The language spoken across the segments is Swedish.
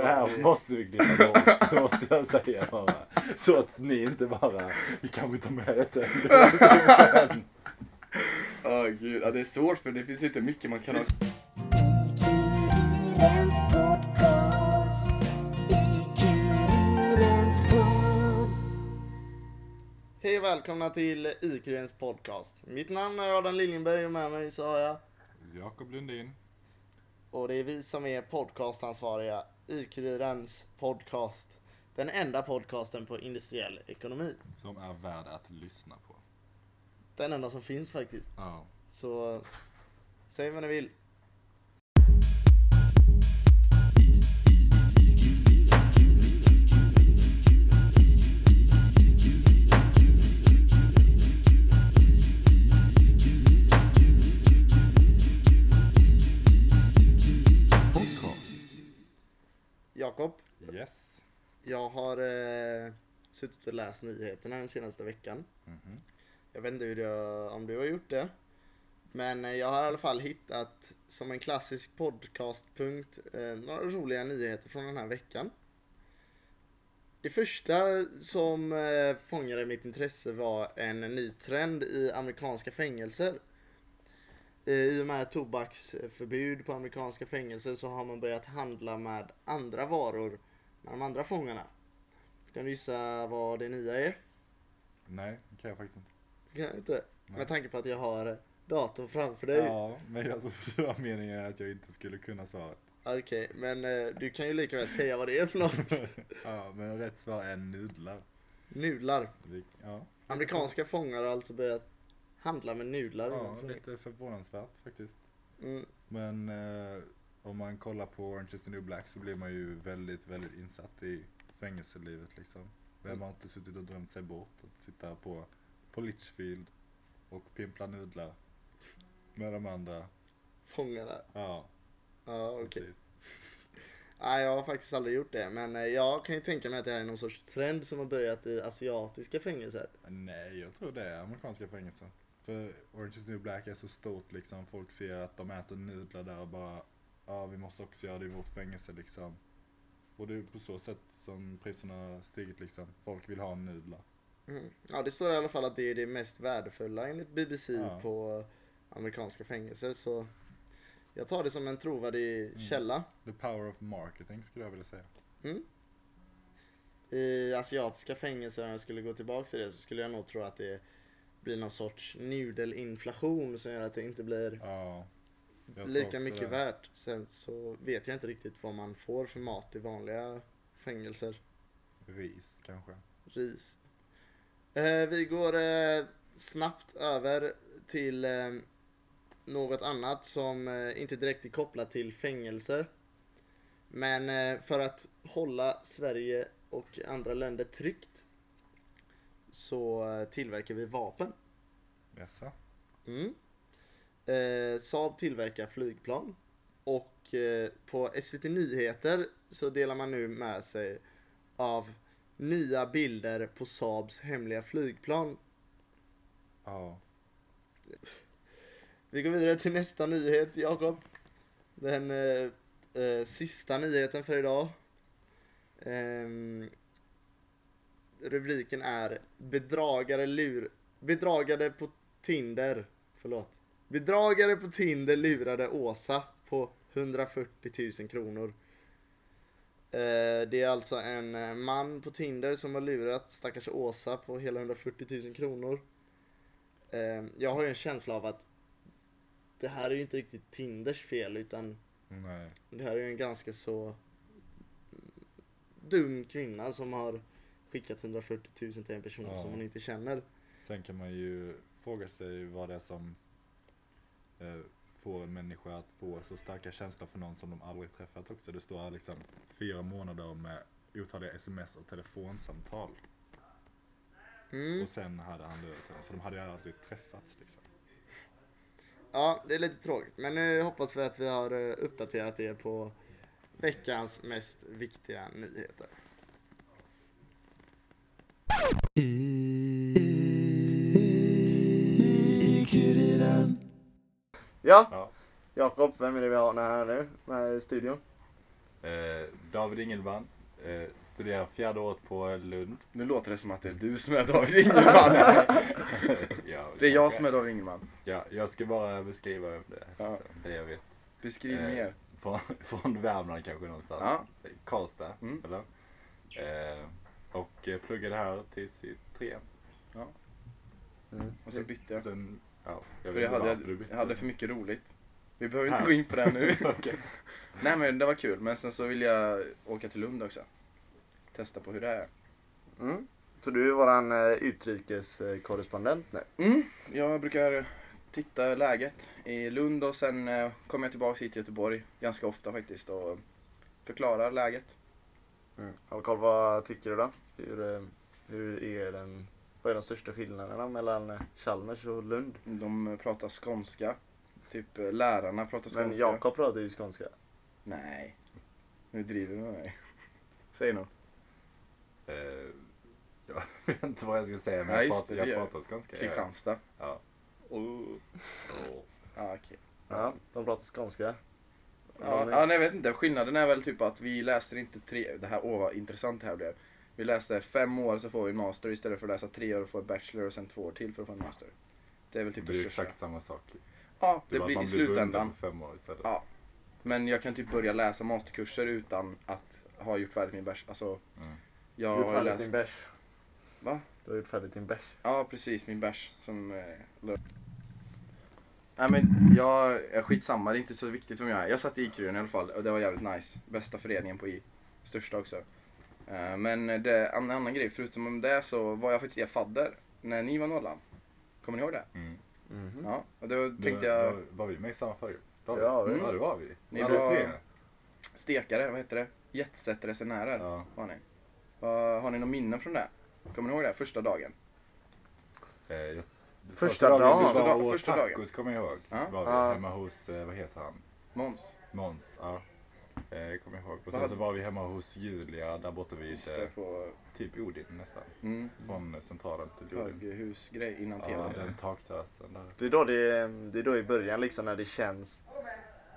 Det här måste vi klippa bort, så måste jag säga bara. Så att ni inte bara, vi kanske tar med det sen. Åh gud, ja, det är svårt för det finns inte mycket man kan ha. Hej och välkomna till IQ-djurens podcast. Mitt namn är Adam Liljenberg och med mig så har jag Jakob Lundin. och det är vi som är podcastansvariga IQ-djurens podcast. Den enda podcasten på industriell ekonomi. Som är värd att lyssna på. Den enda som finns faktiskt. Ja. Så säg vad ni vill. Jakob, Yes. jag har eh, suttit och läst nyheterna den senaste veckan. Mhm. Jag vet inte hur jag, om du har gjort det. Men jag har i alla fall hittat som en klassisk podcastpunkt eh, några roliga nyheter från den här veckan. Det första som eh, fångade mitt intresse var en ny trend i amerikanska fängelser. Eh, I och med tobaksförbud på amerikanska fängelser så har man börjat handla med andra varor med de andra fångarna. Kan du gissa vad det nya är? Nej, det kan jag faktiskt inte. Kan jag inte? Nej. Med tanke på att jag har datorn framför dig. Ja, men jag trodde det var meningen att jag inte skulle kunna svaret. Okej, men eh, du kan ju lika väl säga vad det är för något. Ja, men rätt svar är nudlar. Nudlar. Ja, Amerikanska fångar har alltså börjat handla med nudlar. ja lite förvånansvärt faktiskt. Mm, Men eh, om man kollar på Orange is the new black så blir man ju väldigt, väldigt insatt i fängelselivet liksom. Vem har inte suttit och drömt sig bort att sitta på, på Litchfield och pimpla nudlar med de andra. fångarna. Ja, Ja, okej. precis. Nej, jag har faktiskt aldrig gjort det. Men eh, jag kan ju tänka mig att det här är någon sorts trend som har börjat i asiatiska fängelser. Nej, jag tror det är amerikanska fängelser. För Orange is new black är så stort liksom. Folk ser att de äter nudlar där och bara, ja vi måste också göra det i vårt fängelse liksom. Och det är på så sätt som priserna stigit liksom. Folk vill ha nudlar. Mm. Ja, det står i alla fall att det är det mest värdefulla enligt BBC Ja. på amerikanska fängelser. Så jag tar det som en trovärdig källa. The power of marketing skulle jag vilja säga. Mm. I asiatiska fängelser, om jag skulle gå tillbaka till det, så skulle jag nog tro att det blir någon sorts nudelinflation som gör att det inte blir Ja. lika mycket det. värt. Sen så vet jag inte riktigt vad man får för mat i vanliga fängelser. Ris kanske. Ris. Eh, vi går eh, snabbt över till eh, något annat som eh, inte direkt är kopplat till fängelser. Men eh, för att hålla Sverige och andra länder tryggt så tillverkar vi vapen. Jaså? Mm. Eh, Saab tillverkar flygplan. Och eh, på SVT Nyheter så delar man nu med sig av nya bilder på Saabs hemliga flygplan. Ja. Vi går vidare till nästa nyhet, Jakob. Den eh, eh, sista nyheten för idag. Ehm, rubriken är Bedragare lur... Bedragare på Tinder. Förlåt. Bedragare på Tinder lurade Åsa på 140 000 kronor. Eh, det är alltså en eh, man på Tinder som har lurat stackars Åsa på hela 140 000 kronor. Eh, jag har ju en känsla av att det här är ju inte riktigt Tinders fel utan Nej. det här är ju en ganska så dum kvinna som har skickat 140 000 till en person Ja. som hon inte känner. Sen kan man ju fråga sig vad det är som eh, får en människa att få så starka känslor för någon som de aldrig träffat också. Det står här liksom fyra månader med otaliga sms och telefonsamtal. Mm. Och sen hade han lurat henne. Så de hade ju aldrig träffats liksom. Ja, det är lite tråkigt. Men nu hoppas vi att vi har eh, uppdaterat er på veckans mest viktiga nyheter. Ja, Ja. Jakob, vem är det vi har här nu med i studion? Eh, David Ingelman. Eh, studerar fjärde året på Lund. Nu låter det som att det är du som är David Ingelman. ja, Det är jag som är David Ingelman. Ja, jag ska bara beskriva det, Ja. det jag vet. Beskriv Eh, mer. Från, från Värmland kanske någonstans. Ja. Karlstad, Mm. eller? Eh, och eh, pluggade här tills i trean. Mm. Och så bytte jag. Sen, ja, jag För vet jag inte hade, varför du bytte. jag hade för mycket roligt. Vi behöver inte Här. gå in på det nu. Okej. Nej men det var kul. Men sen så vill jag åka till Lund också. Testa på hur det är. Mm. Så du är våran uh, utrikeskorrespondent nu? Mm, jag brukar titta läget i Lund och sen eh, kommer jag tillbaka hit till Göteborg ganska ofta faktiskt och förklarar läget. Mm. Ja, Carl, vad tycker du då? Hur, eh, hur är den, vad är de största skillnaderna mellan Chalmers och Lund? De pratar skånska. Typ eh, lärarna pratar Men skånska. Jakob pratar ju skånska. Nej. Nu driver du med mig. Säg något. Eh, jag vet inte vad jag ska säga, men Ja, jag, pratar, det, jag pratar skånska. ja. Kristianstad. Ja. Oh. Så. Ah, okej. Ja, de pratar skånska. Ja, ja, nej, jag vet inte. Skillnaden är väl typ att vi läser inte tre... Det här, åh vad intressant det här blev. Vi läser fem år så får vi en master istället för att läsa tre år och få en bachelor och sen två år till för att få en master. Det är väl typ Det det, är största. exakt samma sak. Ja, Det det blir i blir slutändan. fem år istället. Ja. Men jag kan typ börja läsa masterkurser utan att ha gjort färdigt min bärs. Alltså, Mm. Jag har gjort har färdigt läst... din bärs. Va? Du har gjort färdigt din bärs. Ja, precis. Min bärs som... Eh, Nej men jag är skitsamma, det är inte så viktigt vem jag är. Jag satt i IQ-en i alla fall och det var jävligt nice. Bästa föreningen på I. Största också. Eh, men det, en annan grej, förutom om det så var jag faktiskt er fadder när ni var nollan. Kommer ni ihåg det? Mm. Mhm. Ja, och då tänkte var, jag... var, var vi med i samma färg? Var vi? Ja, vi- ja, det var vi. Ni Alla var- tre. Stekare, vad heter det? Jetset-resenärer Ja. var ni. Vad- har ni någon minnen från det? Kommer ni ihåg det? Första dagen? Eh, jag, Första dagen dagen. Första var dag- och första tacos dagen. kommer jag ihåg. Ja. Var vi Ja. hemma hos, eh, vad heter han? Måns? Måns. Ja. Eh, kommer jag ihåg. Och sen så var vi hemma hos Julia där borta vid Just eh, det, på typ Odin nästan. mm, Från centralen till Odin. höghusgrej innan Ja, tvn. den takterrassen där. Det är, då det, det är då i början liksom när det känns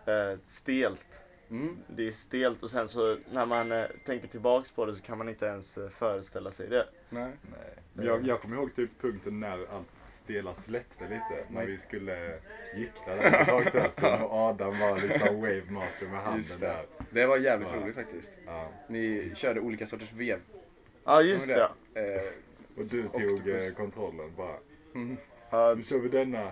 eh, stelt. Mm. Det är stelt och sen så när man eh, tänker tillbaks på det så kan man inte ens föreställa sig det. Nej. Nej. Jag, jag kommer ihåg typ punkten när allt stela släppte lite. När vi skulle gickla där på takterrassen och Adam var liksom wave master med handen det. där. Det var jävligt Ja. roligt faktiskt. Ja. Ni körde olika sorters vev. Ja just det. ihåg Eh, Och du tog Octopus. eh, kontrollen bara. mm. Nu kör vi denna.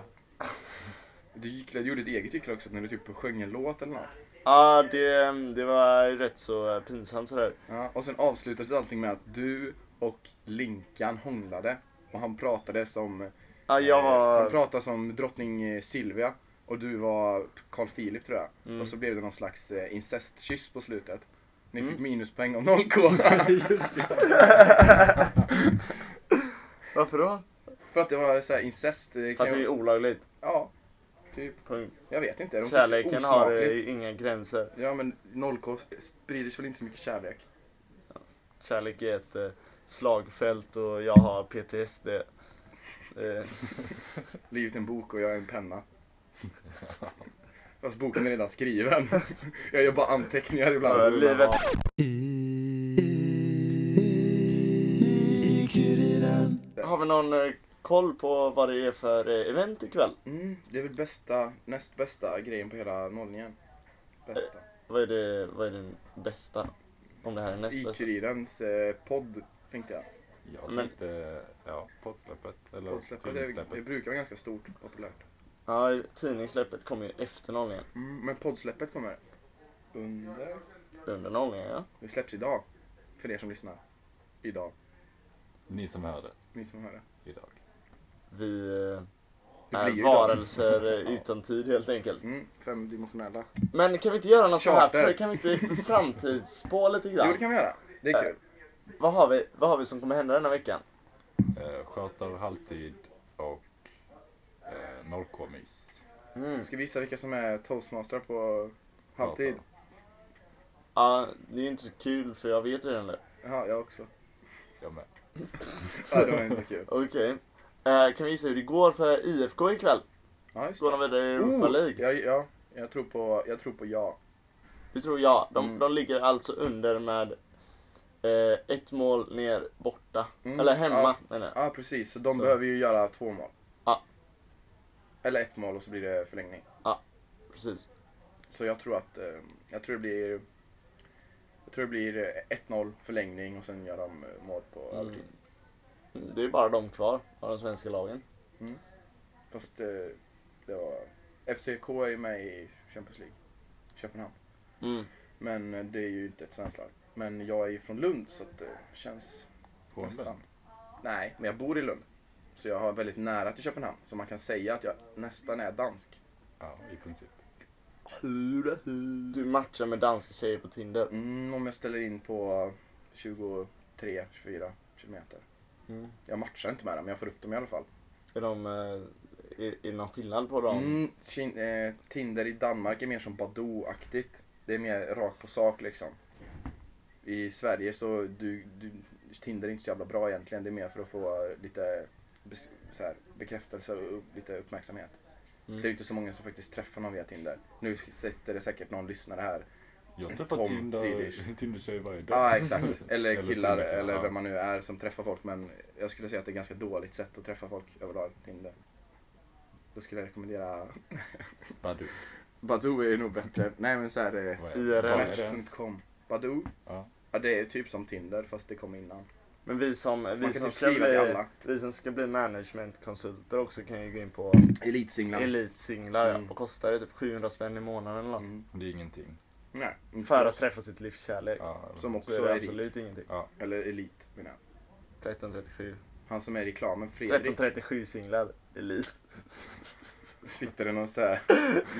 Du, gycklade, du gjorde ett eget gyckla också när du typ sjöng en låt eller något. ja det, det var rätt så pinsamt sådär. Ja, och sen avslutades allting med att du och Linkan hånglade. Och han pratade som, Ja, jag eh, han pratade som drottning eh, Silvia. Och du var Carl Philip tror jag. Mm. Och så blev det någon slags eh, incestkyss på slutet. Ni fick Mm. minuspoäng om 0K. Just det. Varför då? För att det var så här incest. eh, För att det är olagligt. ja, typ. Punkt. Jag vet inte. De fick Kärleken har inga gränser. Ja men 0K sprider väl inte så mycket kärlek. Kärlek är ett slagfält och jag har PTSD. Eh, Livet är en bok och jag är en penna. Fast boken är redan skriven. Jag gör bara anteckningar ibland. Ja, livet- har vi någon eh, koll på vad det är för eh, event ikväll? Mm, det är väl bästa, näst bästa grejen på hela nollningen. Bästa. Vad är det, vad är den bästa? Om det här är nästa? I-Kurirens eh, podd, tänkte jag. Jag Men- tänkte, ja, poddsläppet. Eller Poddsläppet, det, tidningssläppet. det brukar vara ganska stort och populärt. Ja, tidningssläppet kommer ju efter nollningen. Mm, men poddsläppet kommer under... Under nollningen ja. Det släpps idag. För er som lyssnar. Idag. Ni som hör det Ni som hör det. idag. Vi eh, Det är ju idag. varelser eh, utan tid helt enkelt. Mm, femdimensionella. Men kan vi inte göra något så här? Charter. För, kan vi inte framtidsspå lite Jo, grann? det kan vi göra. Det är kul. Vad har vi, vad har vi som kommer hända den här veckan? Eh, sköter halvtid och eh, 0K-mys. Mm. Ska vi visa vilka som är toastmaster på halvtid? Ja, det är ju inte så kul för jag vet redan det. Jaha, jag också. Jag med. Ja, det var inte kul. Okej. Eh, kan vi visa hur det går för IFK ikväll? Ja, just Går de vidare i Europa League? Ja, ja, jag tror på, jag tror på ja. Det tror jag. De, Mm. de ligger alltså under med eh, ett mål ner borta. Mm, Eller hemma ja. jag. Ja precis, så de Så. behöver ju göra två mål. Ja. Eller ett mål och så blir det förlängning. Precis. Så jag tror att, eh, jag tror det blir jag tror det blir eh, 1-0 förlängning och sen gör de eh, mål på Mm. övertid. Mm, Det är bara de kvar av de svenska lagen. Fast eh, det var, FCK är ju med i Champions League, Köpenhamn. Mm. Men eh, det är ju inte ett svenskt lag. Men jag är ju från Lund så att det känns Från nästan. Nej, men jag bor i Lund. Så jag har väldigt nära till Köpenhamn. Så man kan säga att jag nästan är dansk. Ja, i princip. Du matchar med danska tjejer på Tinder. Mm, om jag ställer in på 23-24 kilometer. Mm. Jag matchar inte med dem, men jag får upp dem i alla fall. Är, de, eh, är, är det någon skillnad på dem? Mm, Kin- eh, Tinder i Danmark är mer som Badoo-aktigt. Det är mer rakt på sak liksom. I Sverige så du, du, Tinder är inte så jävla bra egentligen. Det är mer för att få lite så här, bekräftelse och lite uppmärksamhet. Mm. Det är inte så många som faktiskt träffar någon via Tinder. Nu sitter det säkert någon lyssnare här. Jag träffar Tom Tinder. Tinder-tjejer varje dag. Ja, exakt. Eller Eller killar eller ja. vem man nu är som träffar folk. Men jag skulle säga att det är ett ganska dåligt sätt att träffa folk överlag, Tinder. Då skulle jag rekommendera Badoo. Badoo är nog bättre. Nej men såhär, IRL. Match.com. Badoo? Ja. Ja det är typ som Tinder fast det kom innan. Men vi som, vi som, typ ska bli, alla. vi som ska bli managementkonsulter också kan ju gå in på Elitsinglar. Elitsinglar. Mm. Ja. Vad kostar det? Typ 700 spänn i månaden eller något. Mm. Det är ingenting. Nej, inte För att träffa sitt livskärlek. Ja, Som Så också är det är absolut ingenting. ja. Eller elit menar jag. 1337. Han som är i reklamen, Fredrik. 1337 singlar. Elit. Sitter det någon så här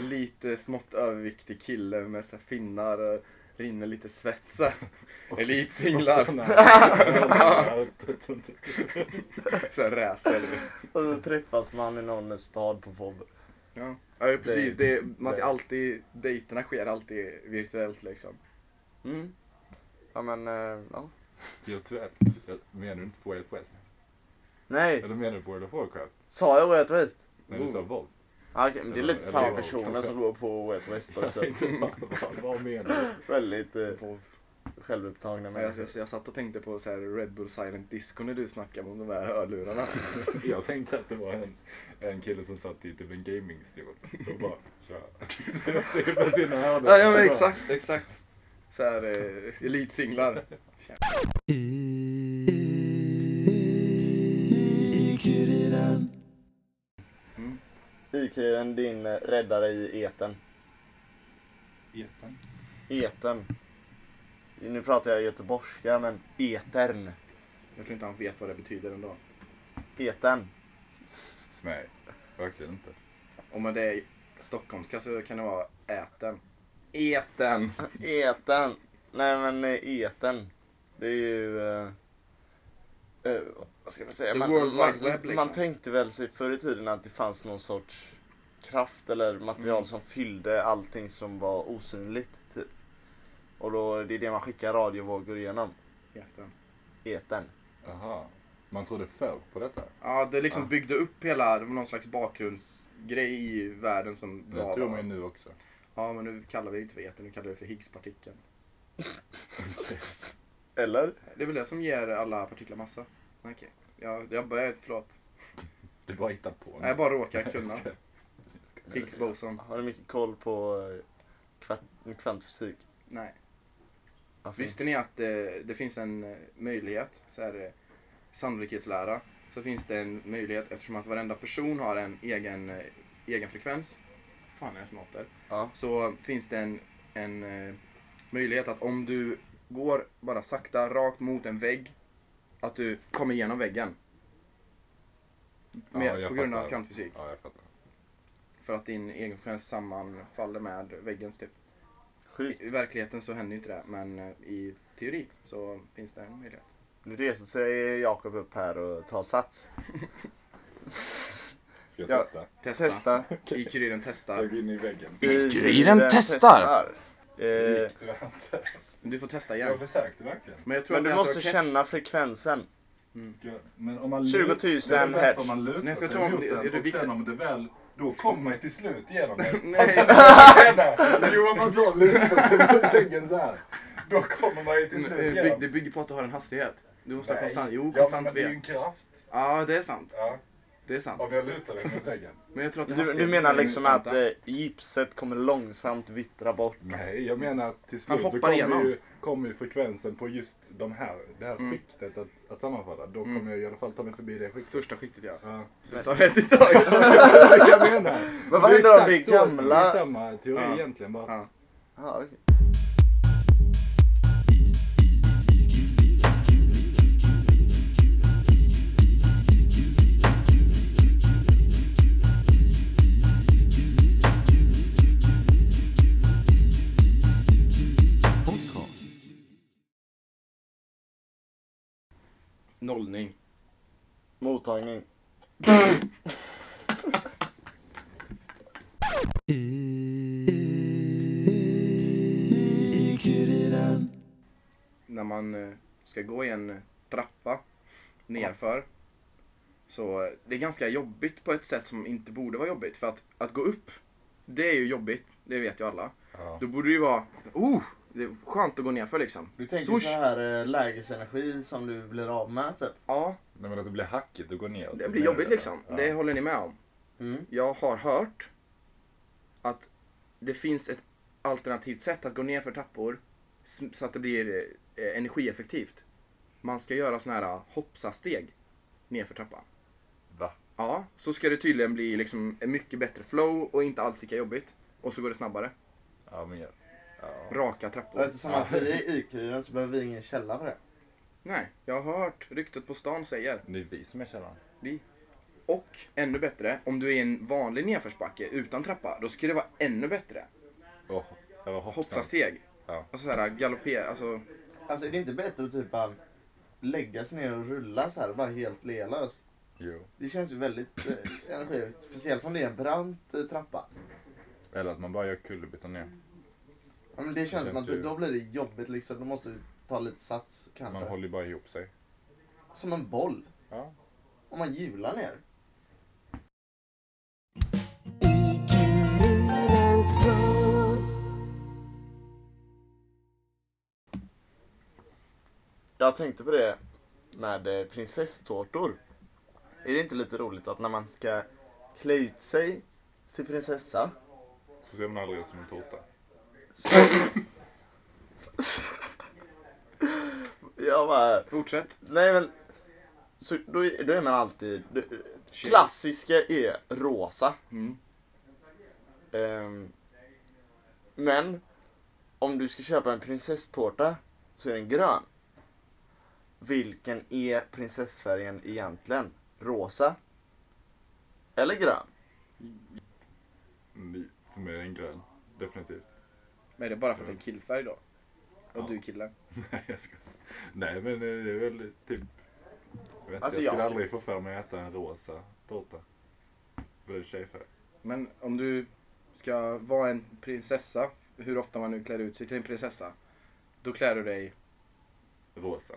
lite smått överviktig kille med så finnar och rinner lite svett så. Elitsinglar. Så här räser. Och så träffas man i någon stad på FOB. Ja, ja precis. Det, är- man ser alltid, dejterna sker alltid virtuellt liksom. Mm. Ja men, eh, ja. Virtuellt. Jag menar du inte på Out West? Nej, Eller menar du på World of Warcraft? sa jag Wet West? När du sa Wolf? Ah, Okej, men det är lite samma personer som går på Wet West också. vad, menar du? Väldigt eh, självupptagna Ja, Jag, människor. jag, jag satt och tänkte på så här Red Bull Silent Disco när du snackade om de här hörlurarna. Jag tänkte att det var en, en kille som satt i typ en gamingstol och bara kör. Typ med sina hörlurar. Ja, ja men exakt, exakt. Så här eh, elitsinglar. Ikryren din eh, räddare i eten. Eten. Eten. Nu pratar jag göteborgska men etern. Jag tror inte han vet vad det betyder ändå. Eten. Nej, verkligen inte. Om det är stockholmska så kan det vara äten. Eten! Eten. Nej men eh, eten. Det är ju... Eh, eh, vad ska man säga? Man, World man, liksom. man tänkte väl sig förr i tiden att det fanns någon sorts kraft eller material Mm. som fyllde allting som var osynligt. Typ. Och då, det är det man skickar radiovågor igenom. Eten. Eten. Jaha. Man trodde förr på detta. Ja, det liksom Ja. byggde upp hela, det var någon slags bakgrundsgrej i världen som Det var... tror man ju nu också. Ja, men nu kallar vi det inte för eten, nu kallar vi det för Higgspartikeln. Eller? Det är väl det som ger alla partiklar massa. Okej. Ja, jag börjar, förlåt. Du bara hittar på. Nej, jag bara råkar kunna. Jag Higgs boson. Har du mycket koll på eh, kvart, kvantfysik? Nej. Varför Visste ni att eh, det finns en eh, möjlighet, så här, eh, sannolikhetslära, så finns det en möjlighet eftersom att varenda person har en egen, eh, egen frekvens. Fan är det som låter? Ja. Så finns det en, en eh, möjlighet att om du går bara sakta rakt mot en vägg, att du kommer igenom väggen. Med, Ja, på grund av fattar. kvantfysik. Ja, jag fattar. För att din egen frekvens sammanfaller med väggens typ. Sjukt. I, I verkligheten så händer inte det, men eh, i teori så finns det en möjlighet. Nu reser sig Jakob upp här och tar sats. Ska jag Ja. testa? Testa. Testa. I kuriren testar. jag gå in i väggen? Kuriren testar. Eh, Gick tyvärr inte. Du får testa Jag igen. försökte verkligen. Men jag tror men du det måste känna frekvensen. Ska jag- Men om man 20 000 det är bättre hertz. om man lutar Nej, jag sig mot det- den det och viktigt- sen om det väl då kommer man till slut igenom det. Nej. Jo, om man så uppåt på ryggen så här. Då kommer man ju till slut Det igenom. Det bygger på att du har en hastighet. Du måste ha Nej. konstant, jo ja, konstant men det är ju V. en kraft. Ja, det är sant. Ja, Det är sant. om jag lutar mig mot väggen. Men jag tror att är Du, du menar som är liksom att eh, gipset kommer långsamt vittra bort? Nej, jag menar att till slut så kommer ju, kommer ju frekvensen på just de här, det här Mm. skiktet att, att sammanfalla. Då Mm. kommer jag i alla fall ta mig förbi det skiktet. Första skiktet ja. Ja. Så det tar rätt i taget. jag menar. Men vad är händer om exakt det är så, gamla- Det är samma teori Ja. egentligen bara att Ja. Ja, okej. Nollning. Mottagning. När man eh, ska gå i en eh, trappa nerför. Så eh, det är ganska jobbigt på ett sätt som inte borde vara jobbigt. För att, att gå upp, det är ju jobbigt. Det vet ju alla. Ja. Då borde det ju vara, oh, det är skönt att gå nerför liksom. Du tänker Swoosh. så här eh, lägesenergi som du blir av med typ? Ja, Nej, men att det blir hackigt att gå ner. det blir jobbigt liksom. Det håller ni med om. Mm. Jag har hört att det finns ett alternativt sätt att gå ner för trappor så att det blir eh, energieffektivt. Man ska göra såna här hoppsa-steg ner för trappan. Va? Ja, så ska det tydligen bli liksom en mycket bättre flow och inte alls lika jobbigt. Och så går det snabbare. Ja, men ja. ja. Raka Och trappor. eftersom att vi är i Ikuren så behöver vi ingen källa för det. Nej, jag har hört ryktet på stan säger Det är vi som är källan. vi. Och ännu bättre, om du är i en vanlig nedförsbacke utan trappa, då ska det vara ännu bättre. Och, eller hoppsan. Hoppsa-steg. Ja. Alltså såhär galoppera, alltså Alltså är det inte bättre att typ bara lägga sig ner och rulla så här bara helt lelös? Jo. Det känns ju väldigt eh, energi, speciellt om det är en brant eh, trappa. Eller att man bara gör kullerbyttor ner. Ja, men det känns som att då blir det jobbigt liksom. Då måste du ta lite sats kanske. Man håller ju bara ihop sig. Som en boll. Ja. Om man hjular ner. Jag tänkte på det med eh, prinsesstårtor. Är det inte lite roligt att när man ska klä ut sig till prinsessa Så ser man aldrig ut som en tårta. Jag bara... fortsätt. Nej men... Så då, är- då är man alltid... det- Klassiska är rosa. Mm. Ehm, men om du ska köpa en prinsesstårta så är den grön. Vilken är prinsessfärgen egentligen? Rosa? Eller grön? Ni- För mig är den grön. Definitivt. Men är det bara för att det är killfärg då? Och Ja. du är kille? Nej, jag ska... Nej, men det är väl typ... Jag, vet, Alltså, jag jag skulle ska- aldrig få för mig att äta en rosa tårta. För det är tjejfärg. Men om du ska vara en prinsessa, hur ofta man nu klär ut sig till en prinsessa, då klär du dig Rosa.